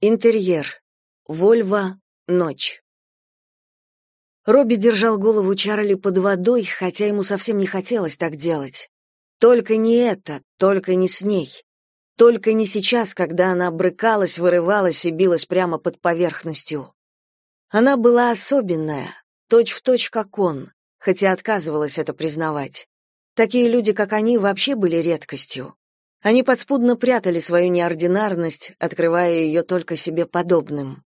Интерьер. Вольва. Ночь. Робби держал голову Чарли под водой, хотя ему совсем не хотелось так делать. Только не это, только не с ней. Только не сейчас, когда она брыкалась, вырывалась и билась прямо под поверхностью. Она была особенная, точь-в-точь, точь, как он, хотя отказывалась это признавать. Такие люди, как они, вообще были редкостью. Они подспудно прятали свою неординарность, открывая ее только себе подобным.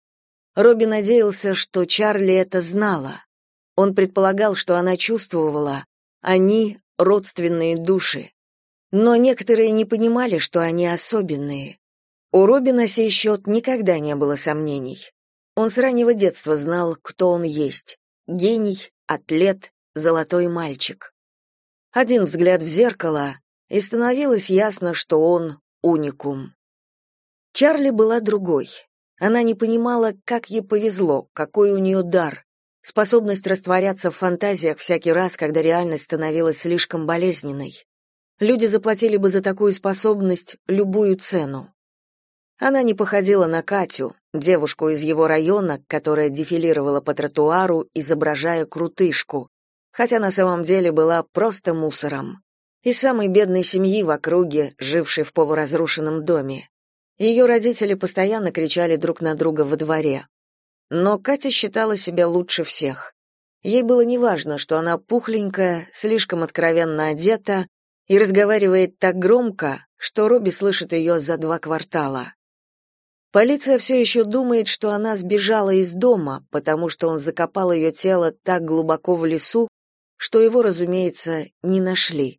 Робби надеялся, что Чарли это знала. Он предполагал, что она чувствовала. Они — родственные души. Но некоторые не понимали, что они особенные. У Робби на сей счет никогда не было сомнений. Он с раннего детства знал, кто он есть. Гений, атлет, золотой мальчик. Один взгляд в зеркало, и становилось ясно, что он уникум. Чарли была другой. Она не понимала, как ей повезло, какой у нее дар, способность растворяться в фантазиях всякий раз, когда реальность становилась слишком болезненной. Люди заплатили бы за такую способность любую цену. Она не походила на Катю, девушку из его района, которая дефилировала по тротуару, изображая крутышку, хотя на самом деле была просто мусором из самой бедной семьи в округе, жившей в полуразрушенном доме. Ее родители постоянно кричали друг на друга во дворе. Но Катя считала себя лучше всех. Ей было неважно, что она пухленькая, слишком откровенно одета и разговаривает так громко, что Робби слышит ее за два квартала. Полиция все еще думает, что она сбежала из дома, потому что он закопал ее тело так глубоко в лесу, что его, разумеется, не нашли.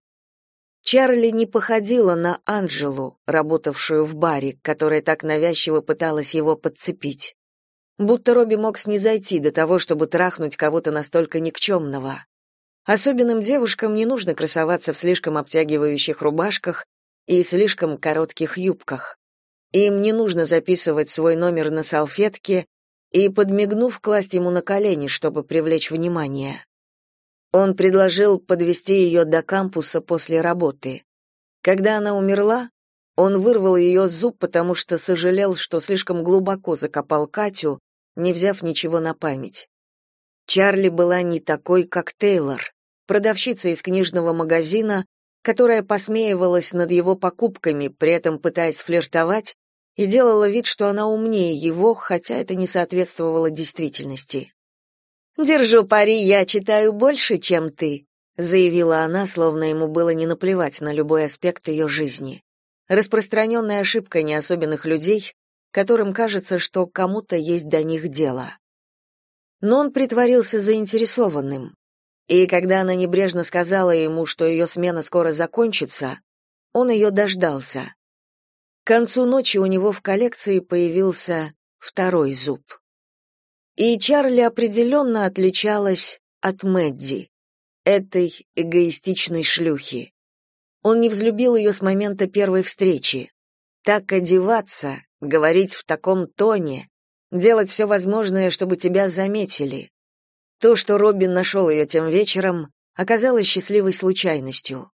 Чарли не походила на Анжелу, работавшую в баре, которая так навязчиво пыталась его подцепить. Будто Робби мог снизойти до того, чтобы трахнуть кого-то настолько никчемного. Особенным девушкам не нужно красоваться в слишком обтягивающих рубашках и слишком коротких юбках. Им не нужно записывать свой номер на салфетке и, подмигнув, класть ему на колени, чтобы привлечь внимание. Он предложил подвести ее до кампуса после работы. Когда она умерла, он вырвал ее зуб, потому что сожалел, что слишком глубоко закопал Катю, не взяв ничего на память. Чарли была не такой, как Тейлор, продавщица из книжного магазина, которая посмеивалась над его покупками, при этом пытаясь флиртовать, и делала вид, что она умнее его, хотя это не соответствовало действительности. Держу пари, я читаю больше, чем ты, заявила она, словно ему было не наплевать на любой аспект ее жизни. Распространенная ошибка неособенных людей, которым кажется, что кому-то есть до них дело. Но он притворился заинтересованным. И когда она небрежно сказала ему, что ее смена скоро закончится, он ее дождался. К концу ночи у него в коллекции появился второй зуб. И Чарли определенно отличалась от Мэдди, этой эгоистичной шлюхи. Он не взлюбил ее с момента первой встречи. Так одеваться, говорить в таком тоне, делать все возможное, чтобы тебя заметили. То, что Робин нашел ее тем вечером, оказалось счастливой случайностью.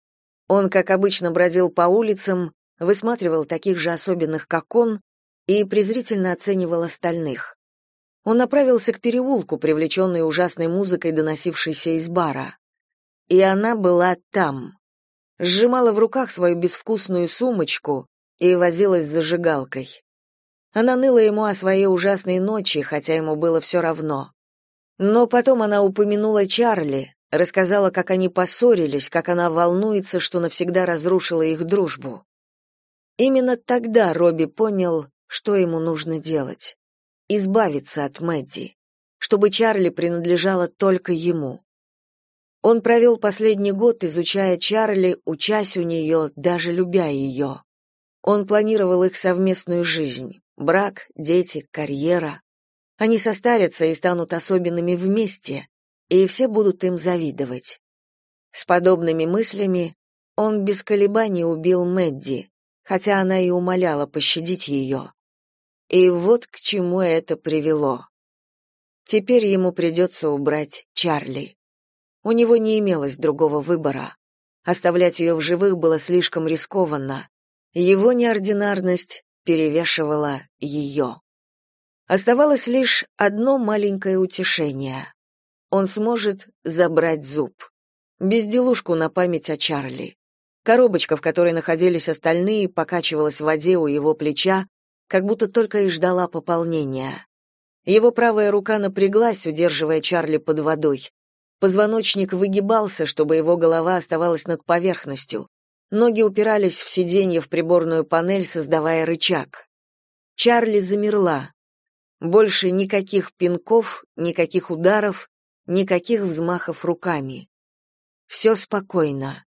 Он, как обычно, бродил по улицам, высматривал таких же особенных, как он, и презрительно оценивал остальных. Он направился к переулку, привлеченный ужасной музыкой, доносившейся из бара. И она была там. Сжимала в руках свою безвкусную сумочку и возилась с зажигалкой. Она ныла ему о своей ужасной ночи, хотя ему было все равно. Но потом она упомянула Чарли, рассказала, как они поссорились, как она волнуется, что навсегда разрушила их дружбу. Именно тогда Робби понял, что ему нужно делать избавиться от Мэдди, чтобы Чарли принадлежала только ему. Он провел последний год, изучая Чарли, учась у нее, даже любя ее. Он планировал их совместную жизнь, брак, дети, карьера. Они состарятся и станут особенными вместе, и все будут им завидовать. С подобными мыслями он без колебаний убил Мэдди, хотя она и умоляла пощадить ее. И вот к чему это привело. Теперь ему придется убрать Чарли. У него не имелось другого выбора. Оставлять ее в живых было слишком рискованно. Его неординарность перевешивала ее. Оставалось лишь одно маленькое утешение. Он сможет забрать зуб. Безделушку на память о Чарли. Коробочка, в которой находились остальные, покачивалась в воде у его плеча, как будто только и ждала пополнения. Его правая рука напряглась, удерживая Чарли под водой. Позвоночник выгибался, чтобы его голова оставалась над поверхностью. Ноги упирались в сиденье в приборную панель, создавая рычаг. Чарли замерла. Больше никаких пинков, никаких ударов, никаких взмахов руками. Все спокойно.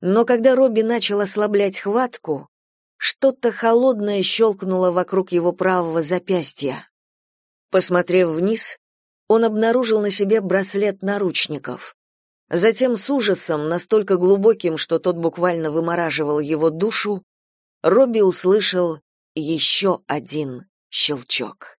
Но когда Робби начал ослаблять хватку, что-то холодное щелкнуло вокруг его правого запястья. Посмотрев вниз, он обнаружил на себе браслет наручников. Затем с ужасом, настолько глубоким, что тот буквально вымораживал его душу, Робби услышал еще один щелчок.